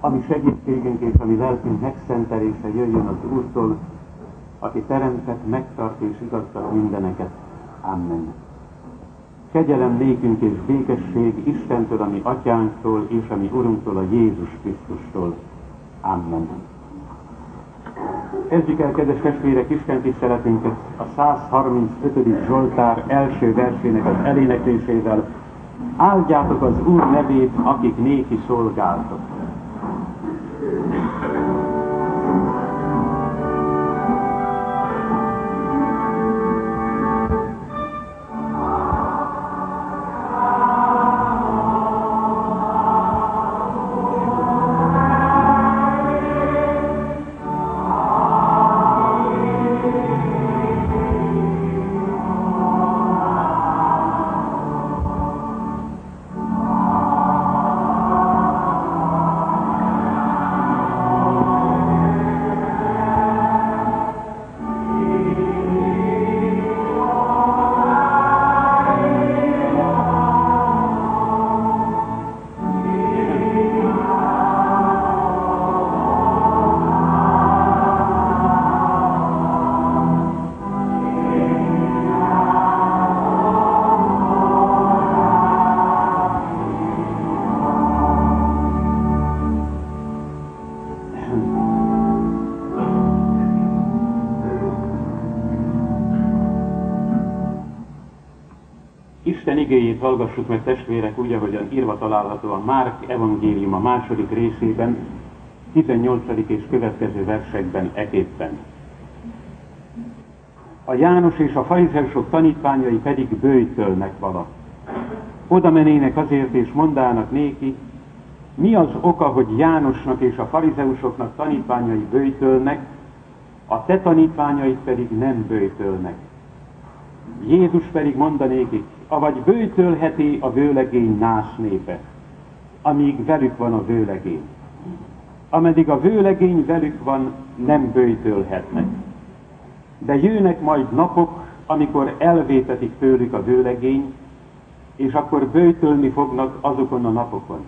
ami segítségünk és ami lelkünk megszentelése jöjjön az Úrtól, aki teremtett, megtart és igazgat mindeneket. Amen. Kegyelem nékünk és békesség Istentől, ami atyánktól és ami Urunktól, a Jézus Krisztustól. Amen. Kezdjük el, kedves testvérek, Isten tiszteletünket a 135. Zsoltár első versének az eléneklésével. Áldjátok az Úr nevét, akik néki szolgáltok. Hallgassuk meg testvérek úgy, ahogyan írva található a Márk evangélium a második részében, 18. és következő versekben eképpen. A János és a farizeusok tanítványai pedig bőjtölnek vala. Oda menének azért és mondának néki, mi az oka, hogy Jánosnak és a farizeusoknak tanítványai bőjtölnek, a te tanítványaid pedig nem bőjtölnek. Jézus pedig mondanékik, avagy bőjtölheti a vőlegény nász népe, amíg velük van a vőlegény. Ameddig a vőlegény velük van, nem bőjtölhetnek. De jönnek majd napok, amikor elvétetik tőlük a vőlegény, és akkor bőjtölni fognak azokon a napokon.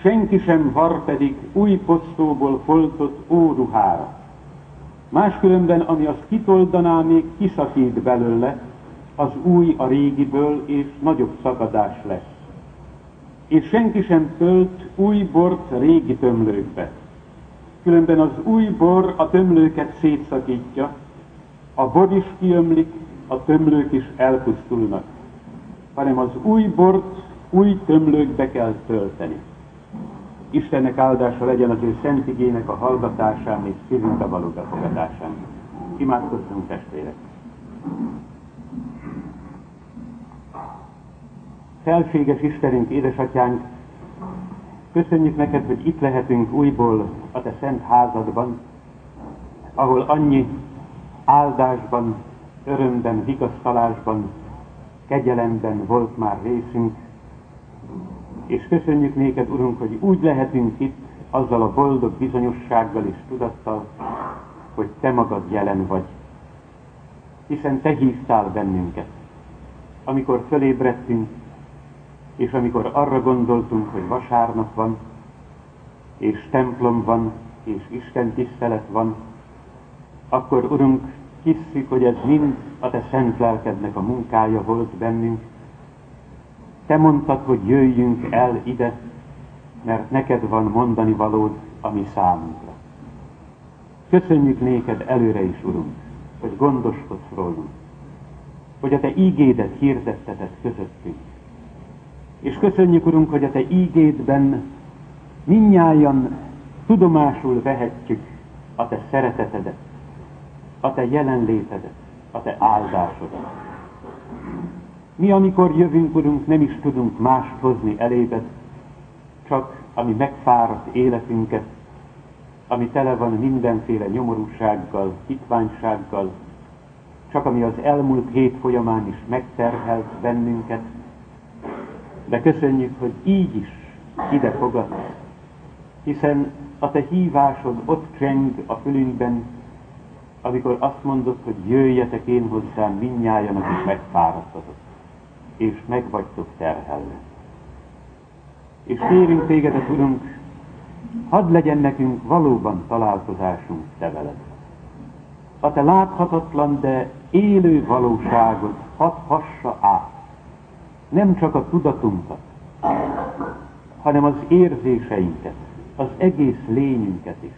Senki sem var pedig új posztóból foltott óruhára. Máskülönben, ami azt kitoldaná, még kiszakít belőle, az új a régiből, és nagyobb szakadás lesz. És senki sem tölt új bort régi tömlőkbe. Különben az új bor a tömlőket szétszakítja, a bor is kiömlik, a tömlők is elpusztulnak, hanem az új bort új tömlőkbe kell tölteni. Istennek áldása legyen az ő szent igének a hallgatásán és szívünkbe való befogadásán. Imádkozzunk testvérek! Felséges Istenünk, édesatyánk, köszönjük neked, hogy itt lehetünk újból a te szent házadban, ahol annyi áldásban, örömben, vigasztalásban, kegyelemben volt már részünk, és köszönjük néked, Urunk, hogy úgy lehetünk itt, azzal a boldog bizonyossággal és tudattal, hogy Te magad jelen vagy. Hiszen Te hívtál bennünket. Amikor fölébredtünk, és amikor arra gondoltunk, hogy vasárnap van, és templom van, és Isten tisztelet van, akkor, Urunk, hisszük, hogy ez mind a Te szent lelkednek a munkája volt bennünk. Te mondtad, hogy jöjjünk el ide, mert neked van mondani valód, ami számunkra. Köszönjük néked előre is, Urunk, hogy gondoskodsz rólunk, hogy a Te ígédet hirdetteted közöttünk, és köszönjük, Urunk, hogy a Te ígédben minnyáján tudomásul vehetjük a Te szeretetedet, a Te jelenlétedet, a Te áldásodat. Mi, amikor jövünk, Urunk, nem is tudunk mást hozni elébed, csak ami megfáradt életünket, ami tele van mindenféle nyomorúsággal, hitványsággal, csak ami az elmúlt hét folyamán is megterhelt bennünket, de köszönjük, hogy így is ide fogadsz, hiszen a te hívásod ott cseng a fülünkben, amikor azt mondod, hogy jöjjetek én hozzám minnyájan, akik megfáradtatok, és meg vagytok terhelve. És kérünk tégedet, Urunk, hadd legyen nekünk valóban találkozásunk te veled. A te láthatatlan, de élő valóságot hadd hassa át. Nem csak a tudatunkat, hanem az érzéseinket, az egész lényünket is.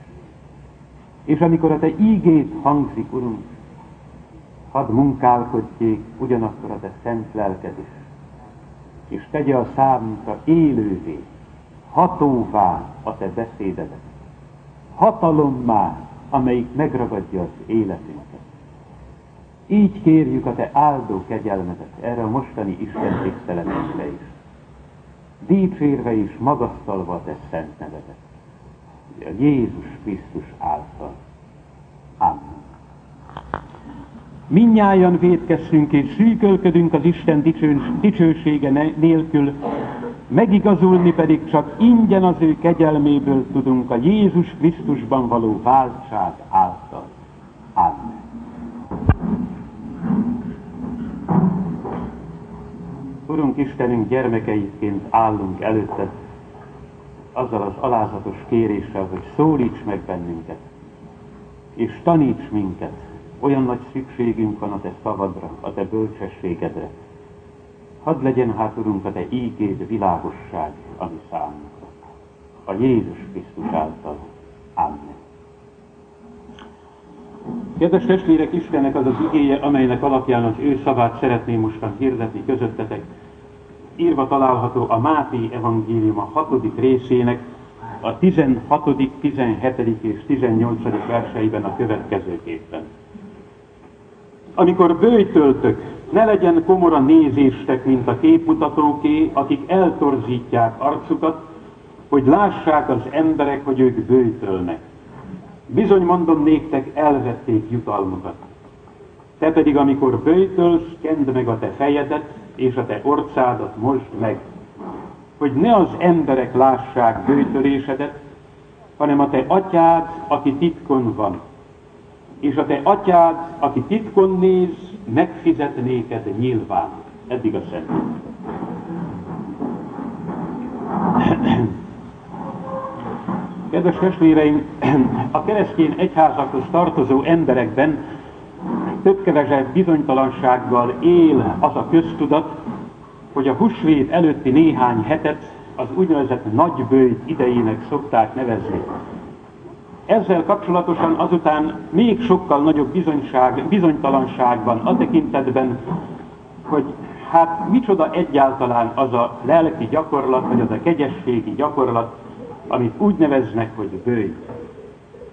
És amikor a te ígét hangzik, Urunk, hadd munkálkodjék ugyanakkor a te szent lelked is, és tegye a számunkra élővé, hatóvá a te beszédedet, hatalommá, amelyik megragadja az életünket. Így kérjük a te áldó kegyelmedet erre a mostani Isten tiszteletünkre is, dicsérve és magasztalva a te szent nevedet, a Jézus Krisztus által. Amen. Minnyáján védkezzünk és szűkölködünk az Isten dicsősége nélkül, megigazulni pedig csak ingyen az ő kegyelméből tudunk a Jézus Krisztusban való váltság által. Amen. Urunk Istenünk gyermekeiként állunk előtted, azzal az alázatos kéréssel, hogy szólíts meg bennünket, és taníts minket, olyan nagy szükségünk van a Te szavadra, a Te bölcsességedre. Hadd legyen hát, Urunk, a Te ígéd világosság, ami számunkra. A Jézus Krisztus által. Amen. Kedves testvérek, Istennek az az igéje, amelynek alapján az ő szavát szeretném mostan hirdetni közöttetek. Írva található a Máté evangélium a hatodik részének, a 16., 17. és 18. verseiben a következőképpen. Amikor bőjtöltök, ne legyen komora nézéstek, mint a képmutatóké, akik eltorzítják arcukat, hogy lássák az emberek, hogy ők bőjtölnek. Bizony mondom néktek, elvették jutalmukat. Te pedig, amikor bőjtölsz, kend meg a te fejedet, és a te orcádat most meg, hogy ne az emberek lássák bőjtölésedet, hanem a te atyád, aki titkon van, és a te atyád, aki titkon néz, megfizet néked nyilván. Eddig a szent. Kedves testvéreim, a keresztény egyházakhoz tartozó emberekben több-kevesebb bizonytalansággal él az a köztudat, hogy a húsvét előtti néhány hetet az úgynevezett nagybőjt idejének szokták nevezni. Ezzel kapcsolatosan azután még sokkal nagyobb bizonyság, bizonytalanságban a tekintetben, hogy hát micsoda egyáltalán az a lelki gyakorlat, vagy az a kegyességi gyakorlat, amit úgy neveznek, hogy bőj.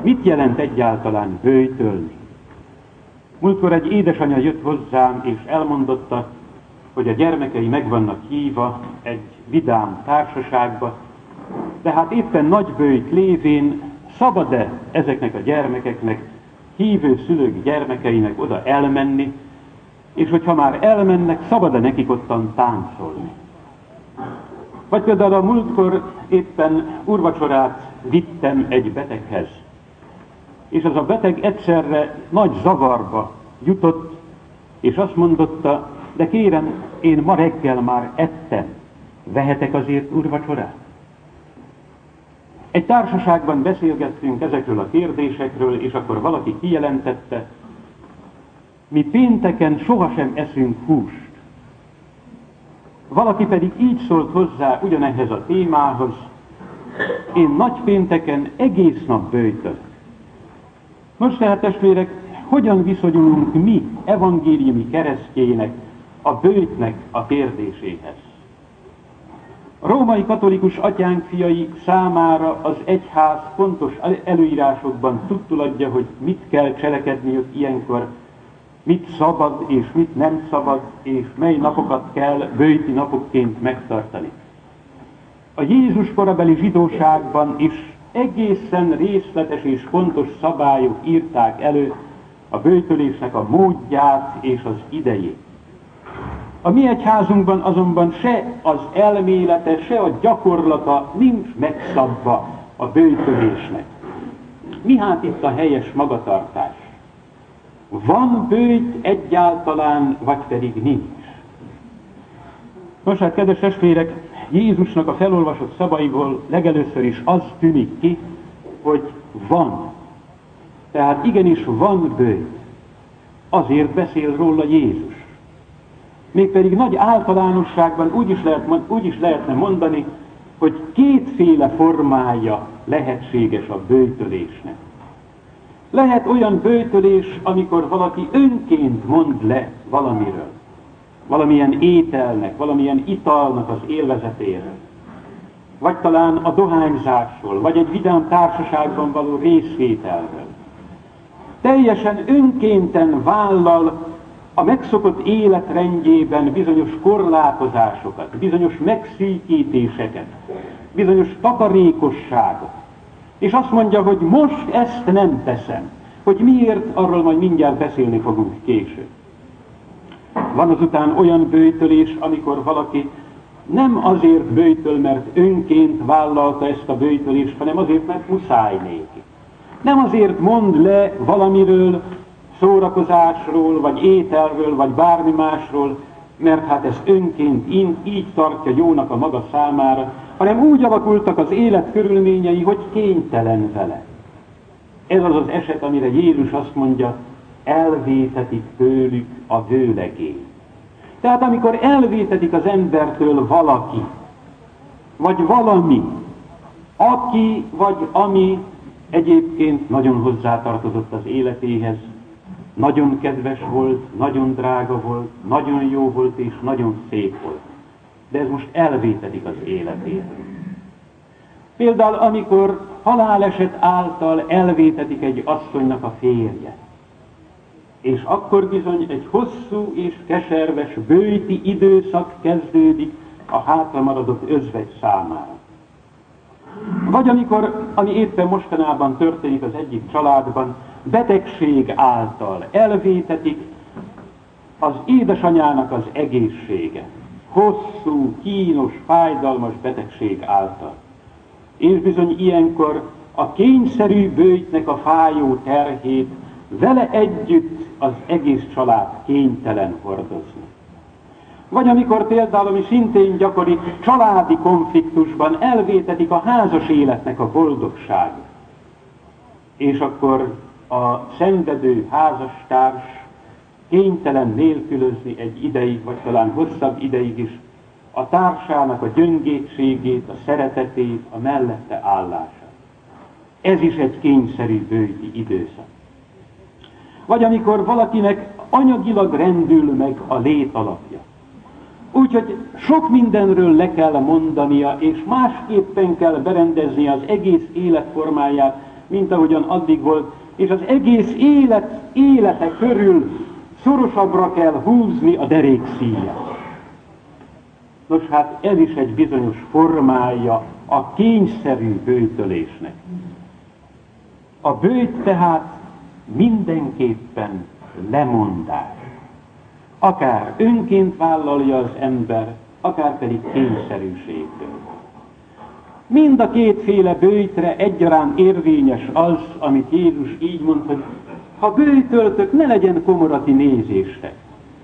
Mit jelent egyáltalán bőjtölni? Múltkor egy édesanyja jött hozzám, és elmondotta, hogy a gyermekei meg vannak híva egy vidám társaságba, de hát éppen nagybőjt lévén szabad-e ezeknek a gyermekeknek, hívő szülők gyermekeinek oda elmenni, és hogyha már elmennek, szabad-e nekik ottan táncolni. Vagy például a múltkor éppen urvacsorát vittem egy beteghez, és az a beteg egyszerre nagy zavarba jutott, és azt mondotta, de kérem, én ma reggel már ettem, vehetek azért urvacsorát? Egy társaságban beszélgettünk ezekről a kérdésekről, és akkor valaki kijelentette, mi pénteken sohasem eszünk húst. Valaki pedig így szólt hozzá ugyanehhez a témához, én nagy pénteken egész nap bőjtök. Most tehát testvérek, hogyan viszonyulunk mi evangéliumi keresztjének a bőjtnek a kérdéséhez? A római katolikus atyánk fiai számára az egyház pontos előírásokban tudtuladja, hogy mit kell cselekedniük ilyenkor, mit szabad és mit nem szabad, és mely napokat kell bőti napokként megtartani. A Jézus korabeli zsidóságban is egészen részletes és pontos szabályok írták elő a bőtölésnek a módját és az idejét. A mi egyházunkban azonban se az elmélete, se a gyakorlata nincs megszabva a bőtölésnek. Mi hát itt a helyes magatartás? Van bőjt egyáltalán, vagy pedig nincs? Nos hát, kedves testvérek, Jézusnak a felolvasott szavaiból legelőször is az tűnik ki, hogy van. Tehát igenis van bőjt. Azért beszél róla Jézus. Mégpedig nagy általánosságban úgy is, lehet, úgy is lehetne mondani, hogy kétféle formája lehetséges a bőtölésnek. Lehet olyan bőtölés, amikor valaki önként mond le valamiről, valamilyen ételnek, valamilyen italnak az élvezetéről, vagy talán a dohányzásról, vagy egy vidám társaságban való részvételről. Teljesen önkénten vállal a megszokott életrendjében bizonyos korlátozásokat, bizonyos megszűkítéseket, bizonyos takarékosságot. És azt mondja, hogy most ezt nem teszem. Hogy miért, arról majd mindjárt beszélni fogunk később. Van azután olyan bőtölés, amikor valaki nem azért bőtöl, mert önként vállalta ezt a bőtölést, hanem azért, mert muszáj néki. Nem azért mond le valamiről, szórakozásról, vagy ételről, vagy bármi másról, mert hát ez önként így, így tartja jónak a maga számára, hanem úgy alakultak az élet körülményei, hogy kénytelen vele. Ez az az eset, amire Jézus azt mondja, elvétetik tőlük a vőlegény. Tehát amikor elvétetik az embertől valaki, vagy valami, aki vagy ami egyébként nagyon hozzátartozott az életéhez, nagyon kedves volt, nagyon drága volt, nagyon jó volt és nagyon szép volt. De ez most elvétedik az életét. Például, amikor haláleset által elvétetik egy asszonynak a férje, és akkor bizony egy hosszú és keserves bőti időszak kezdődik a hátra maradott özvegy számára. Vagy amikor, ami éppen mostanában történik az egyik családban, betegség által elvétetik az édesanyának az egészsége. Hosszú, kínos, fájdalmas betegség által. És bizony ilyenkor a kényszerű bőjtnek a fájó terhét vele együtt az egész család kénytelen hordozni. Vagy amikor például, ami szintén gyakori, családi konfliktusban elvétetik a házas életnek a boldogságot. És akkor a szenvedő házastárs kénytelen nélkülözni egy ideig, vagy talán hosszabb ideig is a társának a gyöngétségét, a szeretetét, a mellette állását. Ez is egy kényszerű bőti időszak. Vagy amikor valakinek anyagilag rendül meg a lét. Úgyhogy sok mindenről le kell mondania, és másképpen kell berendezni az egész életformáját, mint ahogyan addig volt, és az egész élet, élete körül szorosabbra kell húzni a derék szíjat. Nos hát ez is egy bizonyos formája a kényszerű bőtölésnek. A bőt tehát mindenképpen lemondás. Akár önként vállalja az ember, akár pedig kényszerűségből. Mind a kétféle bőjtre egyaránt érvényes az, amit Jézus így mond, hogy ha bőjtöltök, ne legyen komorati nézéstek,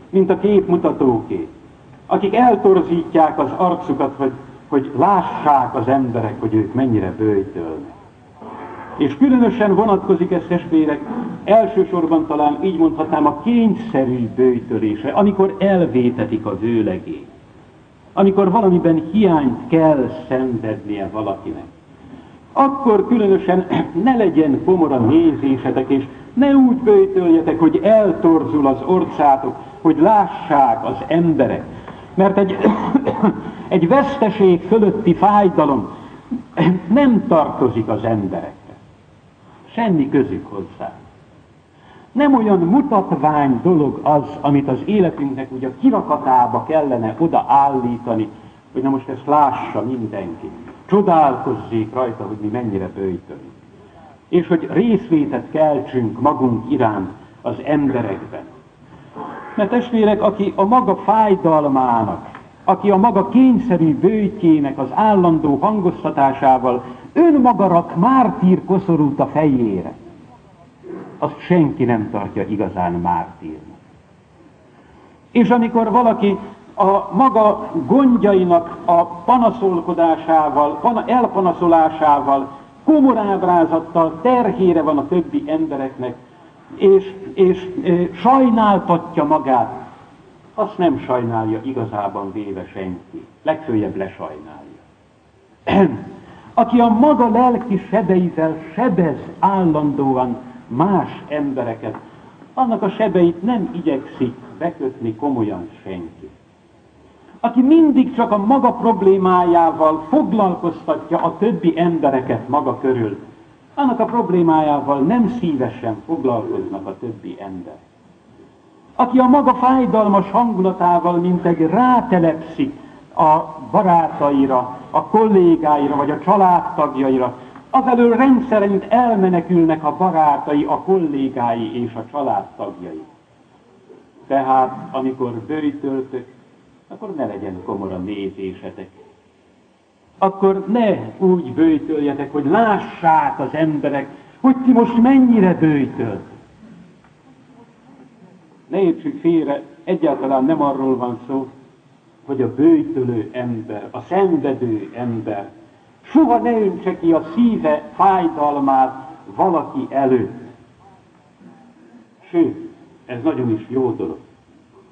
mint a képmutatóké, akik eltorzítják az arcukat, hogy, hogy lássák az emberek, hogy ők mennyire bőjtölnek. És különösen vonatkozik ez testvérek, elsősorban talán így mondhatnám a kényszerű bőjtölése, amikor elvétetik a vőlegét amikor valamiben hiányt kell szenvednie valakinek. Akkor különösen ne legyen komora nézésetek, és ne úgy bőjtöljetek, hogy eltorzul az orcátok, hogy lássák az emberek. Mert egy, egy veszteség fölötti fájdalom nem tartozik az emberekre. Semmi közük hozzá. Nem olyan mutatvány dolog az, amit az életünknek ugye a kirakatába kellene odaállítani, hogy na most ezt lássa mindenki. Csodálkozzék rajta, hogy mi mennyire bőjtölünk. És hogy részvétet keltsünk magunk iránt az emberekben. Mert testvérek, aki a maga fájdalmának, aki a maga kényszerű bőjtjének az állandó hangoztatásával önmaga rak mártír koszorút a fejére, azt senki nem tartja igazán mártírnak. És amikor valaki a maga gondjainak a panaszolkodásával, elpanaszolásával, komorábrázattal terhére van a többi embereknek, és, és e, sajnáltatja magát, azt nem sajnálja igazában véve senki. Legfőjebb lesajnálja. Aki a maga lelki sebeivel sebez állandóan más embereket, annak a sebeit nem igyekszik bekötni komolyan senki. Aki mindig csak a maga problémájával foglalkoztatja a többi embereket maga körül, annak a problémájával nem szívesen foglalkoznak a többi ember. Aki a maga fájdalmas hangulatával, mint egy rátelepszik a barátaira, a kollégáira, vagy a családtagjaira, azelől rendszerint elmenekülnek a barátai, a kollégái és a családtagjai. Tehát, amikor bőjtöltök, akkor ne legyen komora nézésetek. Akkor ne úgy bőjtöljetek, hogy lássák az emberek, hogy ti most mennyire bőjtölt. Ne értsük félre, egyáltalán nem arról van szó, hogy a bőjtölő ember, a szenvedő ember soha ne öntse ki a szíve fájdalmát valaki előtt. Sőt, ez nagyon is jó dolog,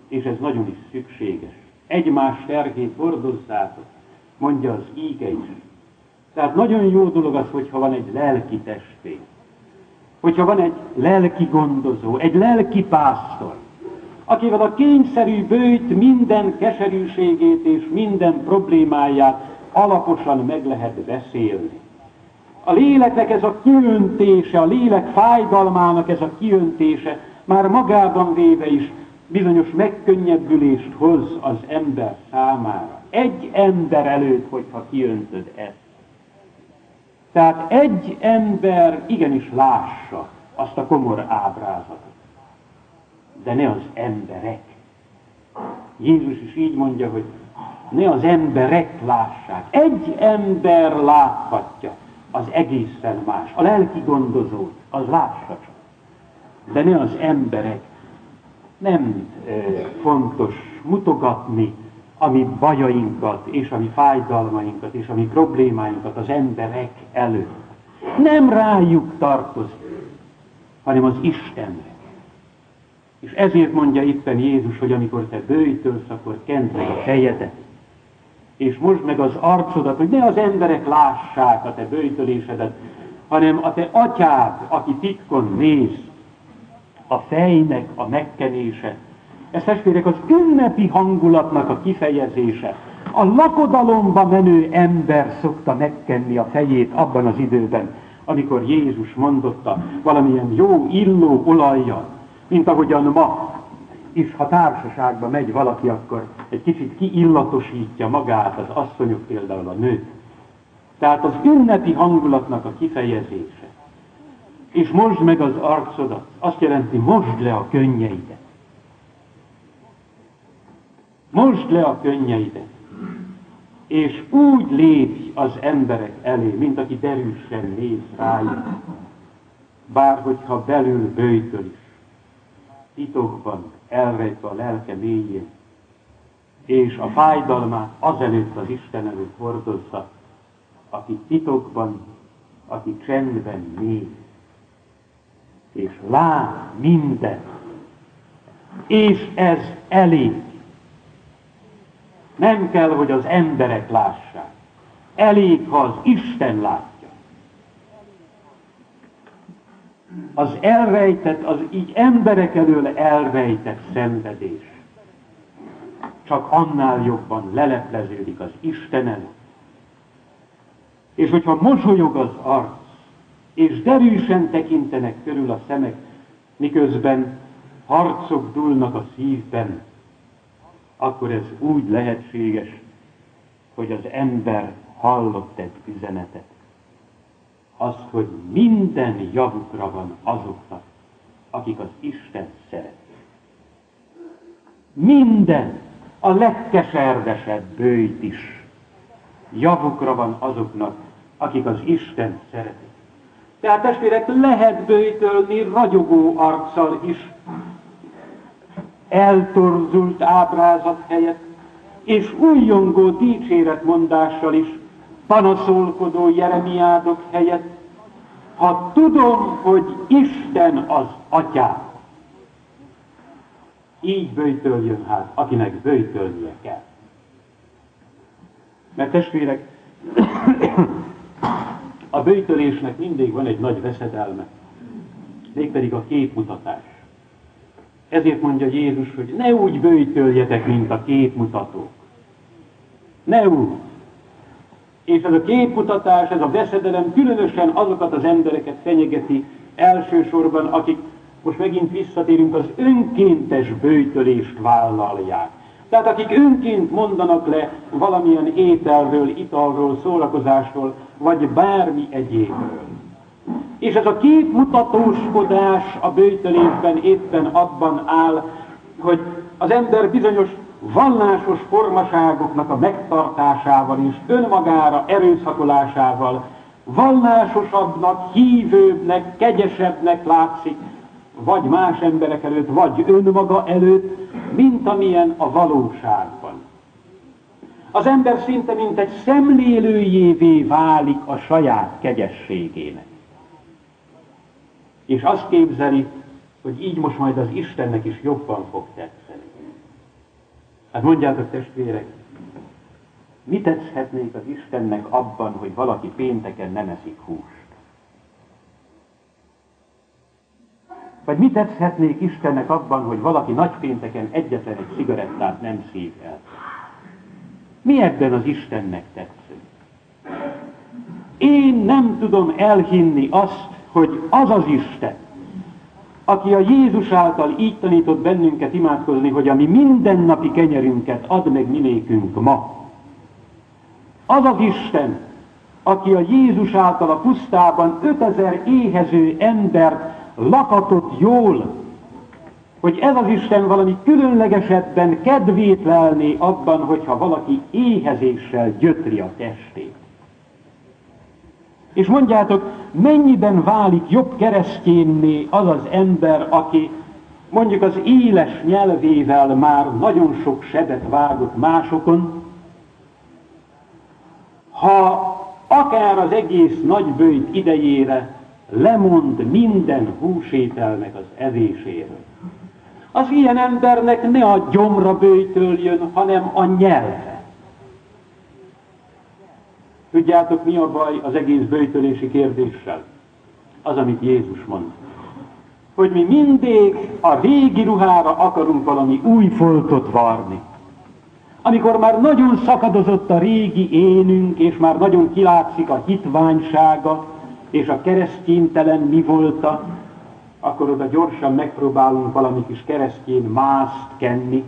és ez nagyon is szükséges. Egymás terhét hordozzátok, mondja az íge. Tehát nagyon jó dolog az, hogyha van egy lelki testé, hogyha van egy lelki gondozó, egy lelki pásztor, akivel a kényszerű bőjt minden keserűségét és minden problémáját alaposan meg lehet beszélni. A léleknek ez a kiöntése, a lélek fájdalmának ez a kiöntése már magában véve is bizonyos megkönnyebbülést hoz az ember számára. Egy ember előtt, hogyha kiöntöd ezt. Tehát egy ember igenis lássa azt a komor ábrázatot de ne az emberek. Jézus is így mondja, hogy ne az emberek lássák. Egy ember láthatja az egészen más. A lelki gondozót, az lássa csak. De ne az emberek. Nem fontos mutogatni a mi bajainkat, és a mi fájdalmainkat, és a mi problémáinkat az emberek előtt. Nem rájuk tartozik, hanem az Istenre. És ezért mondja éppen Jézus, hogy amikor te bőjtölsz, akkor kent meg a fejedet. És most meg az arcodat, hogy ne az emberek lássák a te bőjtölésedet, hanem a te atyád, aki titkon néz, a fejnek a megkenése. Ez testvérek az ünnepi hangulatnak a kifejezése. A lakodalomba menő ember szokta megkenni a fejét abban az időben, amikor Jézus mondotta valamilyen jó illó olajjal, mint ahogyan ma is, ha társaságba megy valaki, akkor egy kicsit kiillatosítja magát az asszonyok, például a nők. Tehát az ünnepi hangulatnak a kifejezése. És most meg az arcodat, azt jelenti, most le a könnyeidet. Most le a könnyeidet. És úgy lépj az emberek elé, mint aki derűsen néz rájuk. Bár hogyha belül bőjtöl is titokban elrejtve a lelke mélyén, és a fájdalmát azelőtt az Isten előtt hordozza, aki titokban, aki csendben néz, lát mindent, és ez elég. Nem kell, hogy az emberek lássák. Elég, ha az Isten lát. az elrejtett, az így emberek elől elrejtett szenvedés csak annál jobban lelepleződik az Isten előtt. És hogyha mosolyog az arc, és derűsen tekintenek körül a szemek, miközben harcok dúlnak a szívben, akkor ez úgy lehetséges, hogy az ember hallott egy üzenetet az, hogy minden javukra van azoknak, akik az Isten szeretik. Minden, a legkeservesebb bőjt is javukra van azoknak, akik az Isten szeretik. Tehát testvérek, lehet bőjtölni ragyogó arccal is, eltorzult ábrázat helyett, és újjongó dicséretmondással is panaszolkodó Jeremiádok helyett, ha tudom, hogy Isten az atyám, így bőjtöljön hát, akinek bőjtölnie kell. Mert testvérek, a bőjtölésnek mindig van egy nagy veszedelme, mégpedig a képmutatás. Ezért mondja Jézus, hogy ne úgy bőjtöljetek, mint a képmutatók. Ne úgy. És ez a képmutatás, ez a veszedelem különösen azokat az embereket fenyegeti elsősorban, akik most megint visszatérünk, az önkéntes bőjtölést vállalják. Tehát akik önként mondanak le valamilyen ételről, italról, szórakozásról, vagy bármi egyébről. És ez a képmutatóskodás a bőjtölésben éppen abban áll, hogy az ember bizonyos vallásos formaságoknak a megtartásával és önmagára erőszakolásával vallásosabbnak, hívőbbnek, kegyesebbnek látszik, vagy más emberek előtt, vagy önmaga előtt, mint amilyen a valóságban. Az ember szinte mint egy szemlélőjévé válik a saját kegyességének. És azt képzeli, hogy így most majd az Istennek is jobban fog tetszeni. Hát mondjátok testvérek, mit tetszhetnék az Istennek abban, hogy valaki pénteken nem eszik húst? Vagy mit tetszhetnék Istennek abban, hogy valaki nagypénteken egyetlen egy cigarettát nem szív el? Mi ebben az Istennek tetsző? Én nem tudom elhinni azt, hogy az az Isten, aki a Jézus által így tanított bennünket imádkozni, hogy a mi mindennapi kenyerünket ad meg minékünk ma. Az az Isten, aki a Jézus által a pusztában 5000 éhező embert lakatott jól, hogy ez az Isten valami különlegesebben kedvét lelné abban, hogyha valaki éhezéssel gyötri a testét. És mondjátok, mennyiben válik jobb keresztényné az az ember, aki mondjuk az éles nyelvével már nagyon sok sebet vágott másokon, ha akár az egész nagybőjt idejére lemond minden húsételnek az evéséről. Az ilyen embernek ne a gyomra bőjtöljön, hanem a nyelve. Tudjátok, mi a baj az egész bőjtölési kérdéssel? Az, amit Jézus mond. Hogy mi mindig a régi ruhára akarunk valami új foltot varni. Amikor már nagyon szakadozott a régi énünk, és már nagyon kilátszik a hitványsága, és a kereszténytelen mi volta, akkor oda gyorsan megpróbálunk valami kis keresztény mászt kenni,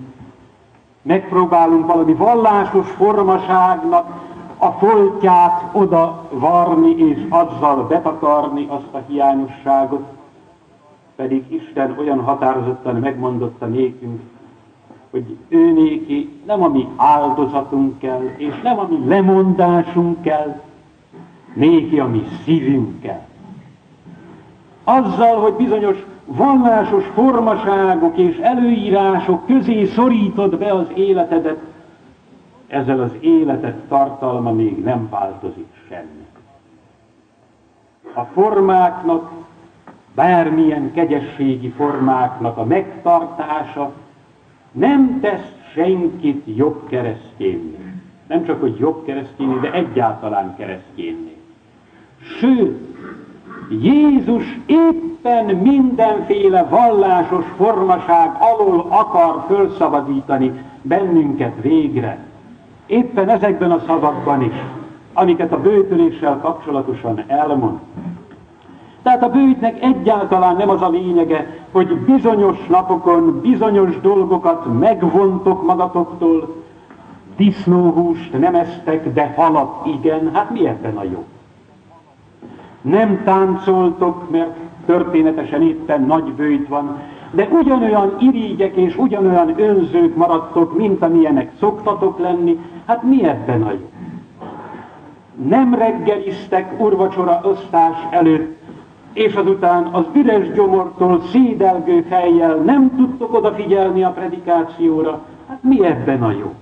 megpróbálunk valami vallásos formaságnak a foltját oda varni és azzal betakarni azt a hiányosságot, pedig Isten olyan határozottan megmondotta nékünk, hogy ő néki nem a mi áldozatunk kell, és nem a mi lemondásunk kell, néki a mi szívünkkel. Azzal, hogy bizonyos vallásos formaságok és előírások közé szorítod be az életedet, ezzel az életed tartalma még nem változik semmi. A formáknak, bármilyen kegyességi formáknak a megtartása nem tesz senkit jobb keresztényné. Nem csak, hogy jobb keresztényné, de egyáltalán keresztényné. Sőt, Jézus éppen mindenféle vallásos formaság alól akar fölszabadítani bennünket végre. Éppen ezekben a szavakban is, amiket a bőtöléssel kapcsolatosan elmond. Tehát a bőtnek egyáltalán nem az a lényege, hogy bizonyos napokon bizonyos dolgokat megvontok magatoktól, disznóhúst nem esztek, de halat igen, hát mi ebben a jó? Nem táncoltok, mert történetesen éppen nagy bőjt van, de ugyanolyan irigyek és ugyanolyan önzők maradtok, mint amilyenek szoktatok lenni, hát mi ebben a jó? Nem reggeliztek urvacsora osztás előtt, és azután az üres gyomortól szédelgő fejjel nem tudtok odafigyelni a predikációra, hát mi ebben a jó?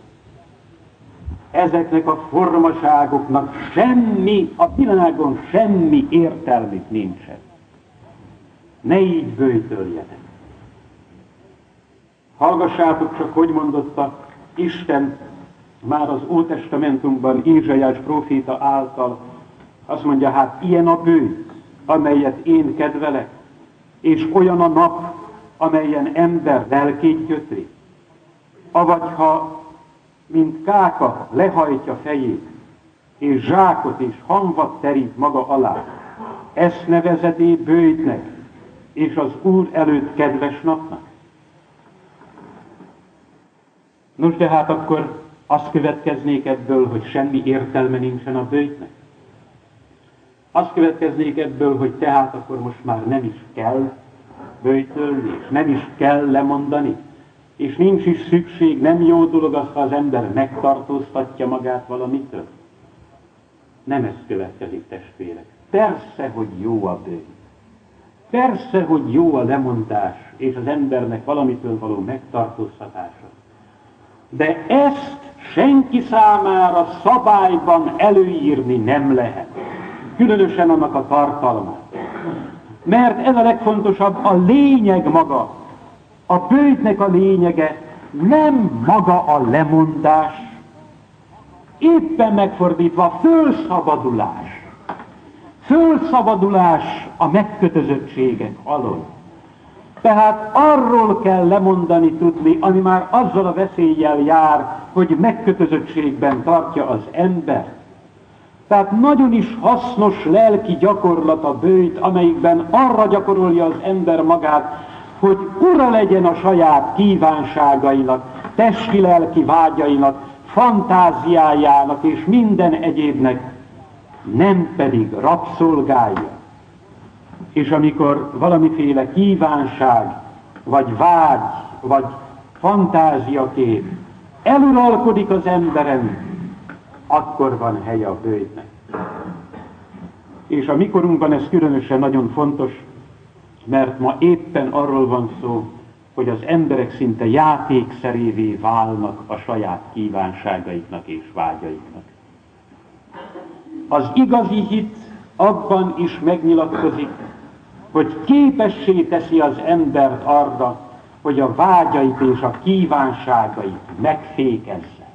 Ezeknek a formaságoknak semmi, a világon semmi értelmük nincsen. Ne így bőjtöljenek. Hallgassátok csak, hogy mondotta Isten már az Ótestamentumban Ézsaiás proféta által. Azt mondja, hát ilyen a bő, amelyet én kedvelek, és olyan a nap, amelyen ember lelkét gyötri. Avagy ha, mint káka lehajtja fejét, és zsákot és hamvat terít maga alá, ezt nevezedé bőjtnek, és az Úr előtt kedves napnak. Nos, de hát akkor azt következnék ebből, hogy semmi értelme nincsen a bőjtnek. Azt következnék ebből, hogy tehát akkor most már nem is kell bőjtölni, és nem is kell lemondani, és nincs is szükség, nem jó dolog az, ha az ember megtartóztatja magát valamitől. Nem ez következik, testvérek. Persze, hogy jó a bőjt. Persze, hogy jó a lemondás, és az embernek valamitől való megtartóztatása. De ezt senki számára szabályban előírni nem lehet. Különösen annak a tartalmát. Mert ez a legfontosabb, a lényeg maga, a bőjtnek a lényege nem maga a lemondás, éppen megfordítva fölszabadulás. Fölszabadulás a megkötözöttségek alól. Tehát arról kell lemondani tudni, ami már azzal a veszéllyel jár, hogy megkötözöttségben tartja az ember. Tehát nagyon is hasznos lelki gyakorlat a bőjt, amelyikben arra gyakorolja az ember magát, hogy ura legyen a saját kívánságainak, testi-lelki vágyainak, fantáziájának és minden egyébnek, nem pedig rabszolgálja. És amikor valamiféle kívánság, vagy vágy, vagy fantáziakép eluralkodik az emberen, akkor van helye a bőjtnek. És a mikorunkban ez különösen nagyon fontos, mert ma éppen arról van szó, hogy az emberek szinte játékszerévé válnak a saját kívánságaiknak és vágyaiknak. Az igazi hit abban is megnyilatkozik, hogy képessé teszi az embert arra, hogy a vágyait és a kívánságait megfékezze.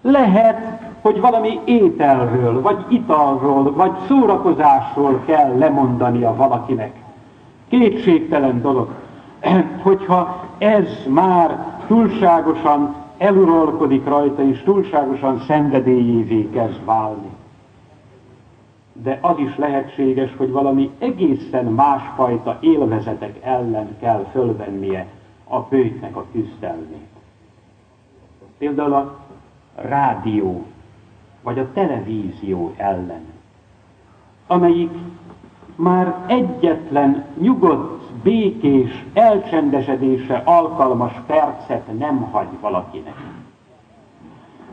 Lehet, hogy valami ételről, vagy italról, vagy szórakozásról kell lemondania valakinek. Kétségtelen dolog, hogyha ez már túlságosan eluralkodik rajta, és túlságosan szenvedélyévé kezd válni. De az is lehetséges, hogy valami egészen másfajta élvezetek ellen kell fölvennie a bőjtnek a küzdelmét. Például a rádió, vagy a televízió ellen, amelyik már egyetlen nyugodt, békés, elcsendesedésre alkalmas percet nem hagy valakinek.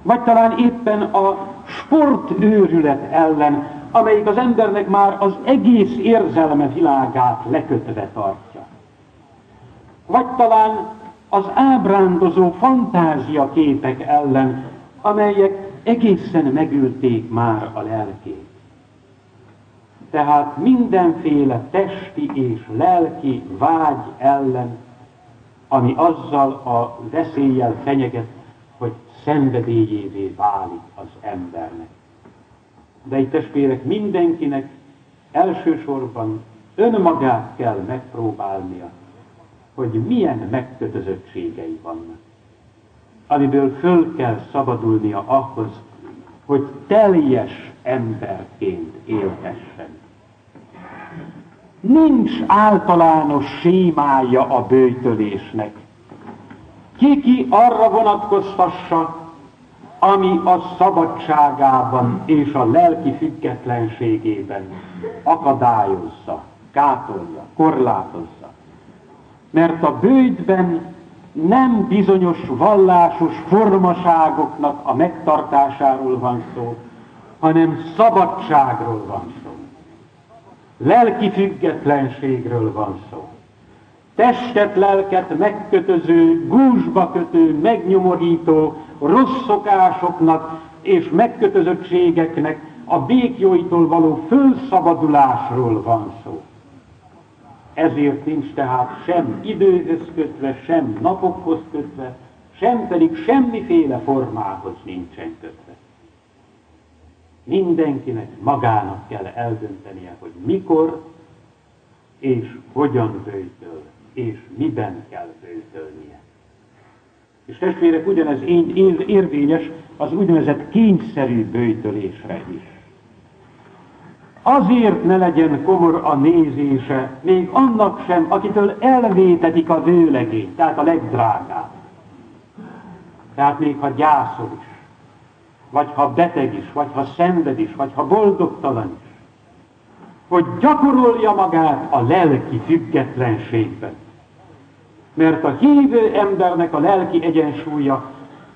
Vagy talán éppen a sportőrület ellen, amelyik az embernek már az egész érzelme világát lekötve tartja. Vagy talán az ábrándozó fantázia képek ellen, amelyek egészen megülték már a lelkét. Tehát mindenféle testi és lelki vágy ellen, ami azzal a veszéllyel fenyeget, hogy szenvedélyévé válik az embernek. De itt testvérek mindenkinek elsősorban önmagát kell megpróbálnia, hogy milyen megkötözöttségei vannak, amiből föl kell szabadulnia ahhoz, hogy teljes emberként élhessen. Nincs általános sémája a bőjtölésnek. Kiki arra vonatkoztassa, ami a szabadságában és a lelki függetlenségében akadályozza, gátolja, korlátozza. Mert a bőjtben nem bizonyos vallásos formaságoknak a megtartásáról van szó, hanem szabadságról van szó. Lelki függetlenségről van szó. Testet, lelket megkötöző, gúzsba kötő, megnyomorító, rossz szokásoknak és megkötözöttségeknek a békjóitól való fölszabadulásról van szó. Ezért nincs tehát sem időhöz kötve, sem napokhoz kötve, sem pedig semmiféle formához nincsen kötve. Mindenkinek magának kell eldöntenie, hogy mikor és hogyan bőjtöl, és miben kell bőjtölnie. És testvérek, ugyanez érvényes az úgynevezett kényszerű bőjtölésre is. Azért ne legyen komor a nézése, még annak sem, akitől elvétetik a vőlegény, tehát a legdrágább. Tehát még ha gyászol is, vagy ha beteg is, vagy ha szenved is, vagy ha boldogtalan is, hogy gyakorolja magát a lelki függetlenségben. Mert a hívő embernek a lelki egyensúlya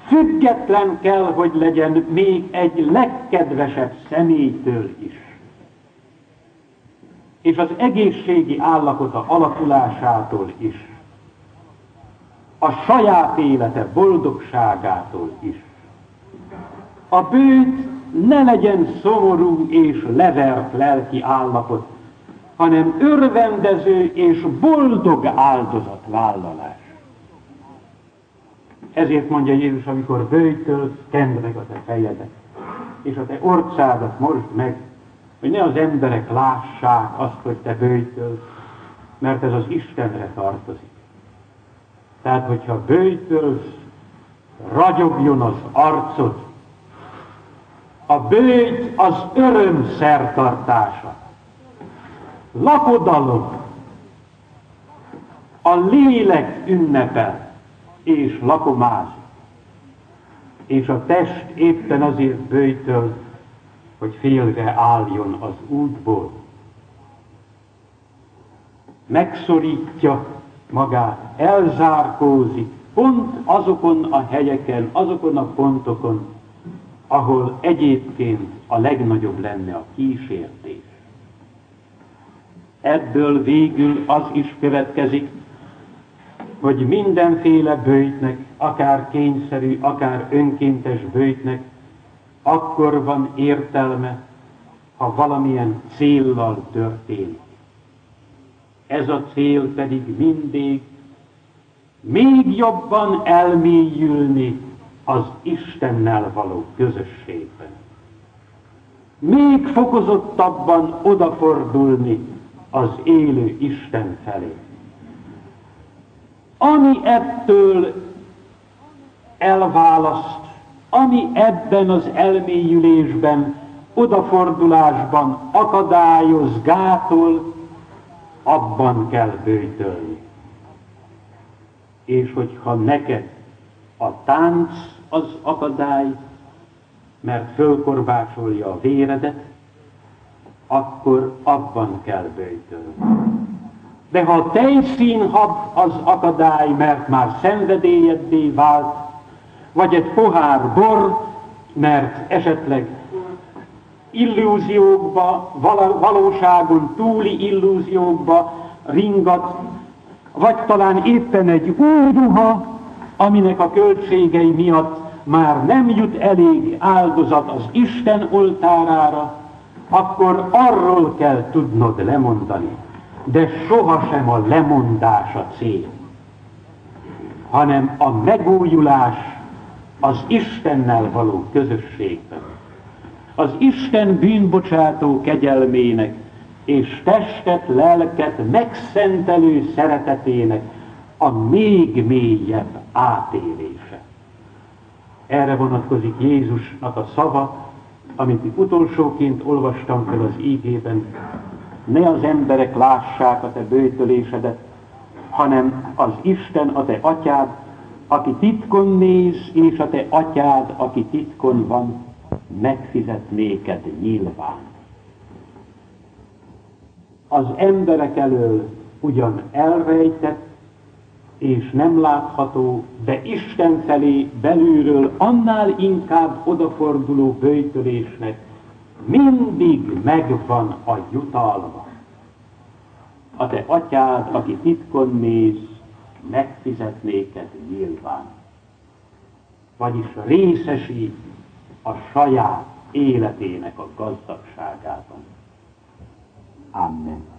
független kell, hogy legyen még egy legkedvesebb személytől is. És az egészségi állapota alakulásától is. A saját élete boldogságától is. A bőt ne legyen szomorú és levert lelki állapot, hanem örvendező és boldog áldozatvállalás. Ezért mondja Jézus, amikor bőjtöl, kend meg a te fejedet, és a te orcádat most meg, hogy ne az emberek lássák azt, hogy te bőjtöl, mert ez az Istenre tartozik. Tehát, hogyha bőjtölsz, ragyogjon az arcod, a bőjt az öröm szertartása. Lakodalom. A lélek ünnepel és lakomázik. És a test éppen azért bőjtöl, hogy félre álljon az útból. Megszorítja magát, elzárkózik, pont azokon a helyeken, azokon a pontokon, ahol egyébként a legnagyobb lenne a kísértés. Ebből végül az is következik, hogy mindenféle bőjtnek, akár kényszerű, akár önkéntes bőjtnek, akkor van értelme, ha valamilyen céllal történik. Ez a cél pedig mindig még jobban elmélyülni az Istennel való közösségben. Még fokozottabban odafordulni az élő Isten felé. Ami ettől elválaszt, ami ebben az elmélyülésben, odafordulásban akadályoz, gátol, abban kell bőjtölni. És hogyha neked a tánc az akadály, mert fölkorbácsolja a véredet, akkor abban kell bőjtölni. De ha a tejszínhab az akadály, mert már szenvedélyeddé vált, vagy egy pohár bor, mert esetleg illúziókba, valóságon túli illúziókba ringat, vagy talán éppen egy új ruha, aminek a költségei miatt már nem jut elég áldozat az Isten oltárára, akkor arról kell tudnod lemondani. De sohasem a lemondás a cél, hanem a megújulás az Istennel való közösségben. Az Isten bűnbocsátó kegyelmének és testet, lelket megszentelő szeretetének a még mélyebb átélése. Erre vonatkozik Jézusnak a szava, amit utolsóként olvastam fel az ígében. Ne az emberek lássák a te bőtölésedet, hanem az Isten, a te atyád, aki titkon néz, és a te atyád, aki titkon van, megfizet néked nyilván. Az emberek elől ugyan elrejtett, és nem látható, de Isten felé belülről annál inkább odaforduló bőjtölésnek mindig megvan a jutalma. A te atyád, aki titkon néz, megfizet néked nyilván. vagyis részesít a saját életének a gazdagságában. Amen.